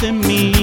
de mí.